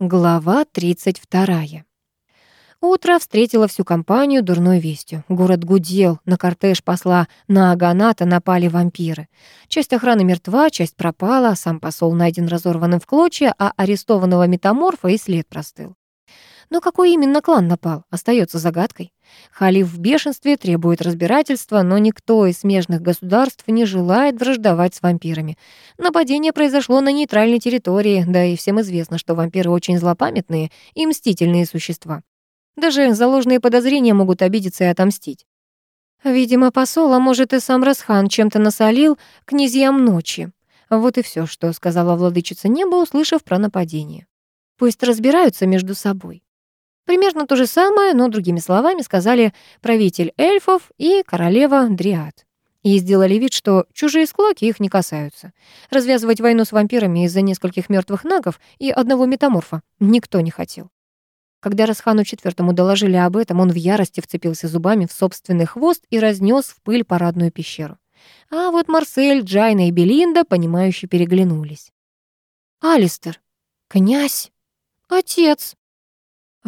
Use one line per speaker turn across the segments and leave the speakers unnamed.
Глава 32. Утро встретило всю компанию дурной вестью. Город гудел, на кортеж посла на Аганата напали вампиры. Часть охраны мертва, часть пропала, сам посол найден разорванным в клочья, а арестованного метаморфа и след простыл. Но какой именно клан напал, остается загадкой. Халиф в бешенстве требует разбирательства, но никто из смежных государств не желает враждовать с вампирами. Нападение произошло на нейтральной территории, да и всем известно, что вампиры очень злопамятные и мстительные существа. Даже за ложные подозрения могут обидеться и отомстить. Видимо, посол, а может и сам Расхан чем-то насолил князьям ночи. Вот и все, что сказала владычица неба, услышав про нападение. Пусть разбираются между собой. Примерно то же самое, но другими словами сказали правитель эльфов и королева Дриад. И сделали вид, что чужие склоки их не касаются. Развязывать войну с вампирами из-за нескольких мертвых нагов и одного метаморфа никто не хотел. Когда Расхану IV доложили об этом, он в ярости вцепился зубами в собственный хвост и разнес в пыль парадную пещеру. А вот Марсель, Джайна и Белинда, понимающе переглянулись. «Алистер! Князь! Отец!»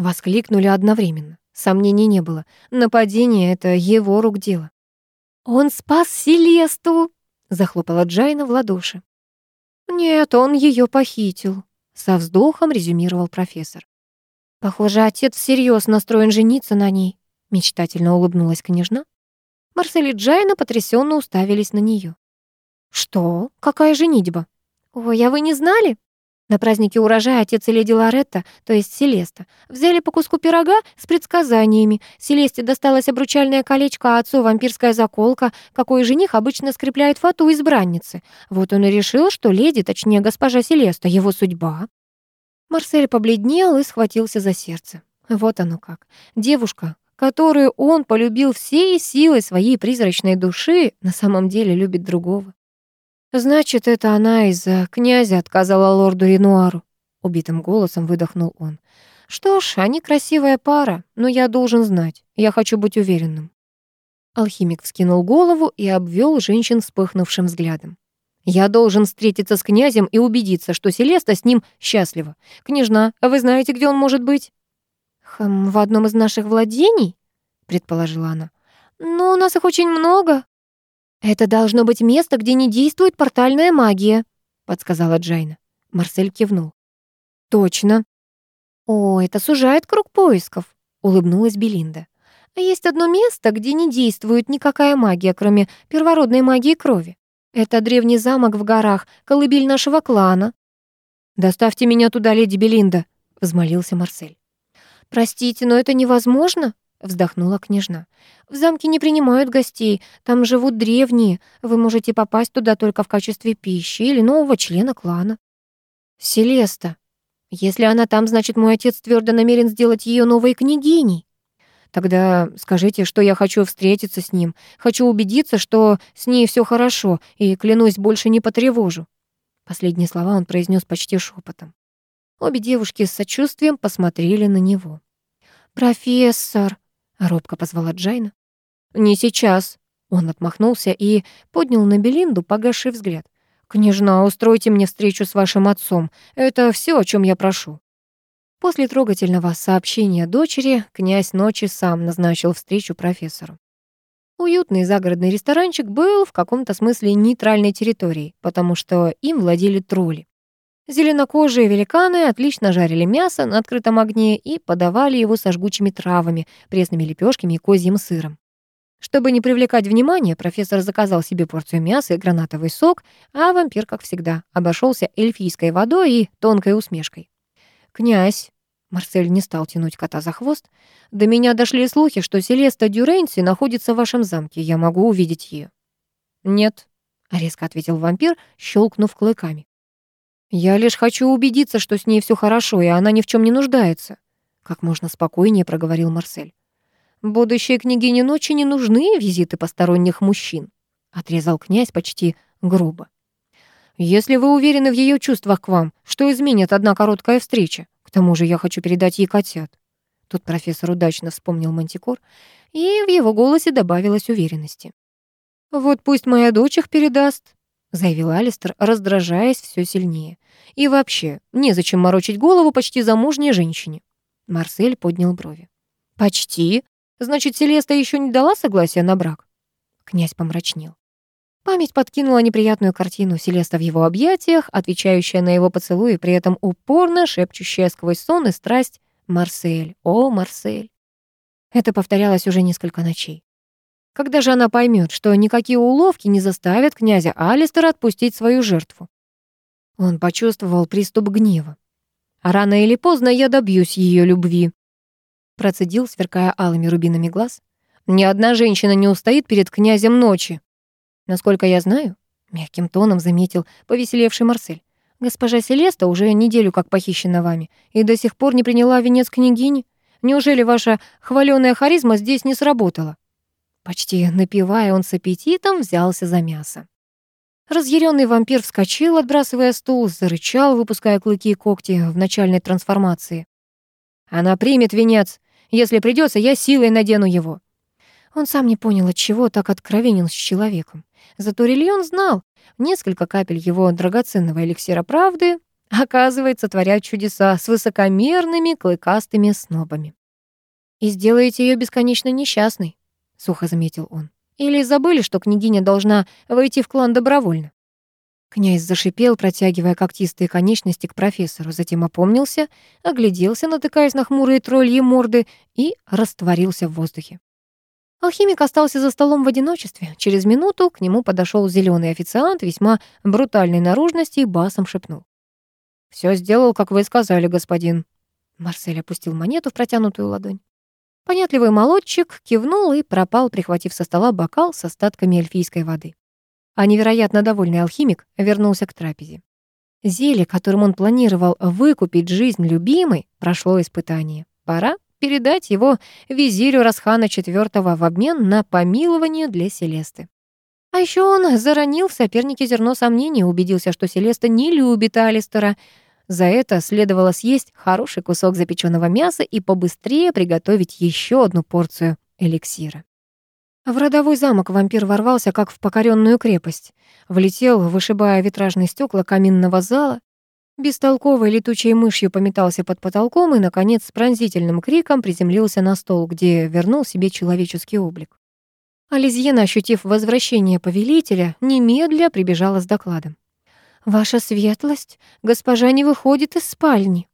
Воскликнули одновременно. Сомнений не было. Нападение — это его рук дело. «Он спас Селесту!» — захлопала Джайна в ладоши. «Нет, он ее похитил», — со вздохом резюмировал профессор. «Похоже, отец всерьез настроен жениться на ней», — мечтательно улыбнулась княжна. Марсель и Джайна потрясенно уставились на нее. «Что? Какая женитьба? Ой, а вы не знали?» На празднике урожая отец и леди Лоретта, то есть Селеста, взяли по куску пирога с предсказаниями. Селесте досталось обручальное колечко, а отцу вампирская заколка, какой жених обычно скрепляет фату избранницы. Вот он и решил, что леди, точнее госпожа Селеста, его судьба. Марсель побледнел и схватился за сердце. Вот оно как. Девушка, которую он полюбил всей силой своей призрачной души, на самом деле любит другого. «Значит, это она из-за князя отказала лорду Ренуару», — убитым голосом выдохнул он. «Что ж, они красивая пара, но я должен знать. Я хочу быть уверенным». Алхимик вскинул голову и обвел женщин вспыхнувшим взглядом. «Я должен встретиться с князем и убедиться, что Селеста с ним счастлива. Княжна, а вы знаете, где он может быть?» «Хм, в одном из наших владений?» — предположила она. «Но у нас их очень много». «Это должно быть место, где не действует портальная магия», — подсказала Джайна. Марсель кивнул. «Точно». «О, это сужает круг поисков», — улыбнулась Белинда. «Есть одно место, где не действует никакая магия, кроме первородной магии крови. Это древний замок в горах, колыбель нашего клана». «Доставьте меня туда, леди Белинда», — взмолился Марсель. «Простите, но это невозможно», вздохнула княжна. В замке не принимают гостей, там живут древние. Вы можете попасть туда только в качестве пищи или нового члена клана. Селеста. Если она там, значит, мой отец твердо намерен сделать ее новой княгиней. Тогда скажите, что я хочу встретиться с ним, хочу убедиться, что с ней все хорошо, и, клянусь, больше не потревожу. Последние слова он произнес почти шепотом. Обе девушки с сочувствием посмотрели на него. «Профессор», Робко позвала Джайна. «Не сейчас». Он отмахнулся и поднял на Белинду погасший взгляд. «Княжна, устройте мне встречу с вашим отцом. Это все, о чем я прошу». После трогательного сообщения дочери князь ночи сам назначил встречу профессору. Уютный загородный ресторанчик был в каком-то смысле нейтральной территорией, потому что им владели тролли. Зеленокожие великаны отлично жарили мясо на открытом огне и подавали его со жгучими травами, пресными лепешками и козьим сыром. Чтобы не привлекать внимания, профессор заказал себе порцию мяса и гранатовый сок, а вампир, как всегда, обошелся эльфийской водой и тонкой усмешкой. «Князь!» Марсель не стал тянуть кота за хвост. «До меня дошли слухи, что Селеста Дюренси находится в вашем замке. Я могу увидеть ее». «Нет», — резко ответил вампир, щелкнув клыками. «Я лишь хочу убедиться, что с ней все хорошо, и она ни в чем не нуждается», — как можно спокойнее проговорил Марсель. «Будущей княгине ночи не нужны визиты посторонних мужчин», — отрезал князь почти грубо. «Если вы уверены в ее чувствах к вам, что изменит одна короткая встреча? К тому же я хочу передать ей котят». Тут профессор удачно вспомнил мантикор, и в его голосе добавилось уверенности. «Вот пусть моя дочь их передаст», заявил Алистер, раздражаясь все сильнее. «И вообще, незачем морочить голову почти замужней женщине». Марсель поднял брови. «Почти? Значит, Селеста еще не дала согласия на брак?» Князь помрачнел. Память подкинула неприятную картину Селеста в его объятиях, отвечающая на его поцелуи, при этом упорно шепчущая сквозь сон и страсть «Марсель, о, Марсель». Это повторялось уже несколько ночей. Когда же она поймет, что никакие уловки не заставят князя Алистера отпустить свою жертву? Он почувствовал приступ гнева. А рано или поздно я добьюсь ее любви. Процедил, сверкая алыми рубинами глаз. Ни одна женщина не устоит перед князем ночи. Насколько я знаю, мягким тоном заметил повеселевший Марсель. Госпожа Селеста уже неделю как похищена вами и до сих пор не приняла венец княгини. Неужели ваша хваленая харизма здесь не сработала? Почти напивая, он с аппетитом взялся за мясо. Разъяренный вампир вскочил, отбрасывая стул, зарычал, выпуская клыки и когти в начальной трансформации. «Она примет венец. Если придется, я силой надену его». Он сам не понял, от чего так откровенен с человеком. Зато Рильон знал, несколько капель его драгоценного эликсира правды, оказывается, творят чудеса с высокомерными клыкастыми снобами. «И сделаете ее бесконечно несчастной», — сухо заметил он. «Или забыли, что княгиня должна войти в клан добровольно?» Князь зашипел, протягивая когтистые конечности к профессору, затем опомнился, огляделся, натыкаясь на хмурые тролльи морды, и растворился в воздухе. Алхимик остался за столом в одиночестве. Через минуту к нему подошел зеленый официант весьма брутальной наружности и басом шепнул. «Все сделал, как вы сказали, господин». Марсель опустил монету в протянутую ладонь. Понятливый молодчик кивнул и пропал, прихватив со стола бокал с остатками эльфийской воды. А невероятно довольный алхимик вернулся к трапезе. Зелье, которым он планировал выкупить жизнь любимой, прошло испытание. Пора передать его визирю Расхана IV в обмен на помилование для Селесты. А еще он заронил в сопернике зерно сомнений, убедился, что Селеста не любит Алистера. За это следовало съесть хороший кусок запеченного мяса и побыстрее приготовить еще одну порцию эликсира. В родовой замок вампир ворвался, как в покоренную крепость. Влетел, вышибая витражные стекла каминного зала, Бестолковой летучей мышью пометался под потолком и, наконец, с пронзительным криком приземлился на стол, где вернул себе человеческий облик. Ализьена, ощутив возвращение повелителя, немедля прибежала с докладом. «Ваша светлость, госпожа не выходит из спальни».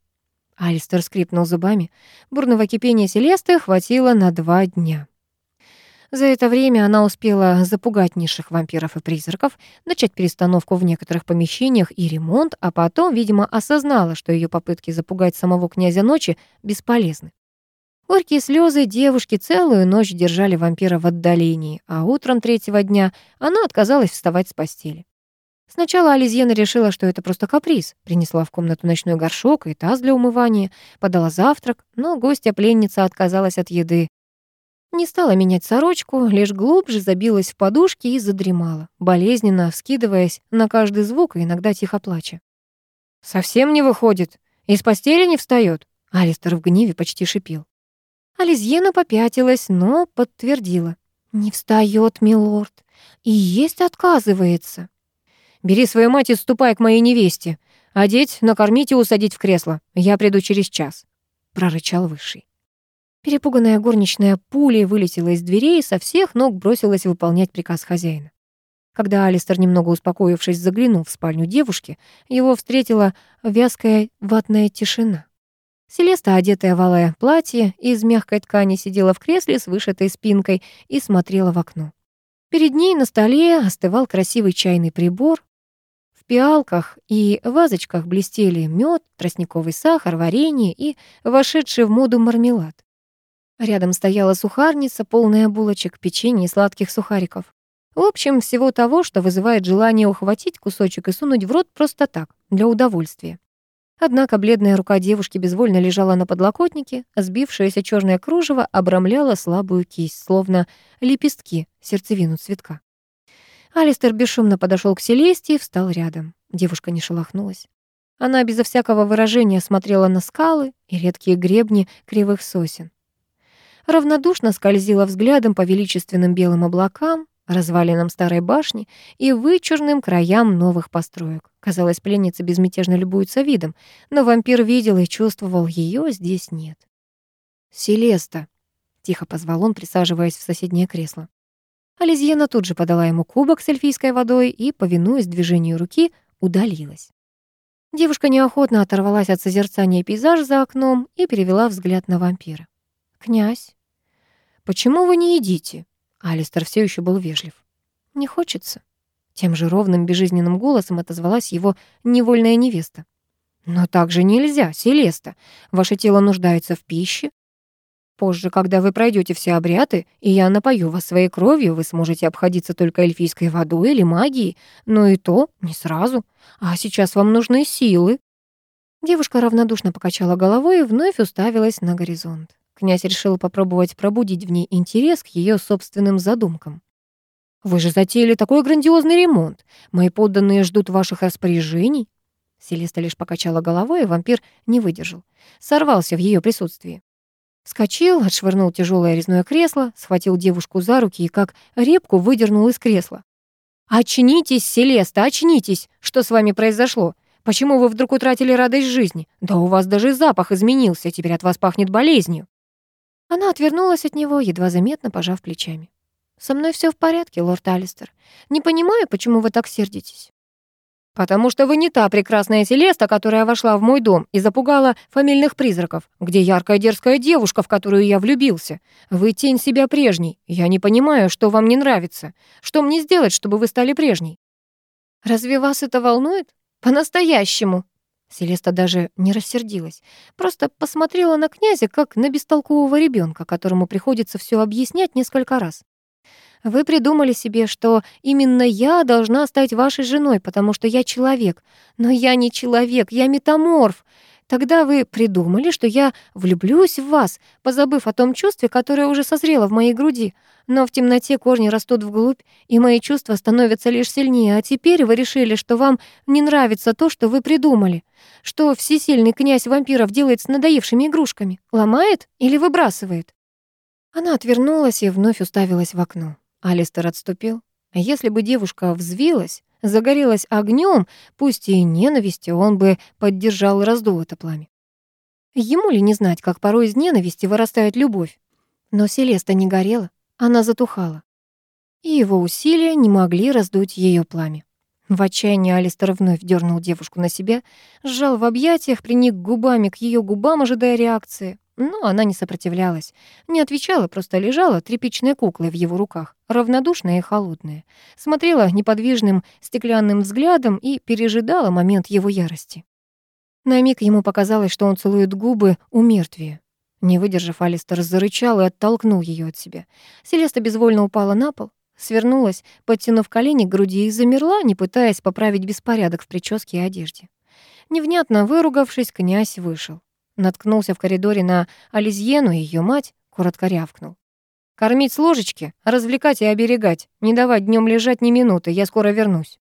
Алистер скрипнул зубами. Бурного кипения Селесты хватило на два дня. За это время она успела запугать низших вампиров и призраков, начать перестановку в некоторых помещениях и ремонт, а потом, видимо, осознала, что ее попытки запугать самого князя ночи бесполезны. Горькие слезы девушки целую ночь держали вампира в отдалении, а утром третьего дня она отказалась вставать с постели. Сначала Ализьена решила, что это просто каприз, принесла в комнату ночной горшок и таз для умывания, подала завтрак, но гостья-пленница отказалась от еды, не стала менять сорочку, лишь глубже забилась в подушки и задремала, болезненно вскидываясь на каждый звук и иногда тихо плача. «Совсем не выходит? Из постели не встает? Алистер в гневе почти шипел. Ализьена попятилась, но подтвердила. «Не встает, милорд, и есть отказывается». «Бери свою мать и ступай к моей невесте. Одеть, накормить и усадить в кресло. Я приду через час», — прорычал Высший. Перепуганная горничная пулей вылетела из дверей и со всех ног бросилась выполнять приказ хозяина. Когда Алистер, немного успокоившись, заглянул в спальню девушки, его встретила вязкая ватная тишина. Селеста, одетая в алое платье из мягкой ткани, сидела в кресле с вышитой спинкой и смотрела в окно. Перед ней на столе остывал красивый чайный прибор. Пиалках и вазочках блестели мед, тростниковый сахар, варенье и вошедший в моду мармелад. Рядом стояла сухарница, полная булочек, печенья и сладких сухариков. В общем, всего того, что вызывает желание ухватить кусочек и сунуть в рот просто так, для удовольствия. Однако бледная рука девушки безвольно лежала на подлокотнике, сбившееся черное кружево обрамляло слабую кисть, словно лепестки, сердцевину цветка. Алистер бесшумно подошел к Селесте и встал рядом. Девушка не шелохнулась. Она безо всякого выражения смотрела на скалы и редкие гребни кривых сосен равнодушно скользила взглядом по величественным белым облакам, развалинам старой башни и вычурным краям новых построек. Казалось, пленница безмятежно любуется видом, но вампир видел и чувствовал, ее здесь нет. «Селеста», — тихо позвал он, присаживаясь в соседнее кресло. Ализьена тут же подала ему кубок с эльфийской водой и, повинуясь движению руки, удалилась. Девушка неохотно оторвалась от созерцания пейзажа за окном и перевела взгляд на вампира. «Князь, почему вы не едите?» Алистер все еще был вежлив. «Не хочется?» Тем же ровным, безжизненным голосом отозвалась его невольная невеста. «Но так же нельзя, Селеста. Ваше тело нуждается в пище. Позже, когда вы пройдете все обряды, и я напою вас своей кровью, вы сможете обходиться только эльфийской водой или магией, но и то не сразу. А сейчас вам нужны силы». Девушка равнодушно покачала головой и вновь уставилась на горизонт. Князь решил попробовать пробудить в ней интерес к ее собственным задумкам. «Вы же затеяли такой грандиозный ремонт. Мои подданные ждут ваших распоряжений». Селеста лишь покачала головой, и вампир не выдержал. Сорвался в ее присутствии. Вскочил, отшвырнул тяжелое резное кресло, схватил девушку за руки и как репку выдернул из кресла. «Очнитесь, Селеста, очнитесь! Что с вами произошло? Почему вы вдруг утратили радость жизни? Да у вас даже запах изменился, теперь от вас пахнет болезнью». Она отвернулась от него, едва заметно пожав плечами. «Со мной все в порядке, лорд Алистер. Не понимаю, почему вы так сердитесь». «Потому что вы не та прекрасная Селеста, которая вошла в мой дом и запугала фамильных призраков, где яркая дерзкая девушка, в которую я влюбился. Вы тень себя прежней. Я не понимаю, что вам не нравится. Что мне сделать, чтобы вы стали прежней?» «Разве вас это волнует? По-настоящему?» Селеста даже не рассердилась, просто посмотрела на князя, как на бестолкового ребенка, которому приходится все объяснять несколько раз. «Вы придумали себе, что именно я должна стать вашей женой, потому что я человек. Но я не человек, я метаморф. Тогда вы придумали, что я влюблюсь в вас, позабыв о том чувстве, которое уже созрело в моей груди. Но в темноте корни растут вглубь, и мои чувства становятся лишь сильнее. А теперь вы решили, что вам не нравится то, что вы придумали. Что всесильный князь вампиров делает с надоевшими игрушками? Ломает или выбрасывает? Она отвернулась и вновь уставилась в окно. Алистер отступил. Если бы девушка взвилась, загорелась огнем, пусть и ненавистью, он бы поддержал и раздул это пламя. Ему ли не знать, как порой из ненависти вырастает любовь? Но Селеста не горела, она затухала. И его усилия не могли раздуть ее пламя. В отчаянии Алистер вновь дернул девушку на себя, сжал в объятиях, приник губами к ее губам, ожидая реакции. Но она не сопротивлялась, не отвечала, просто лежала тряпичной куклой в его руках, равнодушная и холодная, смотрела неподвижным стеклянным взглядом и пережидала момент его ярости. На миг ему показалось, что он целует губы у мертвия. Не выдержав, Алистер зарычал и оттолкнул ее от себя. Селеста безвольно упала на пол, свернулась, подтянув колени к груди и замерла, не пытаясь поправить беспорядок в прическе и одежде. Невнятно выругавшись, князь вышел. Наткнулся в коридоре на Ализьену и ее мать, коротко рявкнул. «Кормить с ложечки, развлекать и оберегать, не давать днем лежать ни минуты, я скоро вернусь».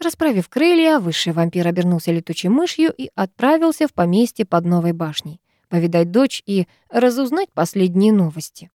Расправив крылья, высший вампир обернулся летучей мышью и отправился в поместье под новой башней, повидать дочь и разузнать последние новости.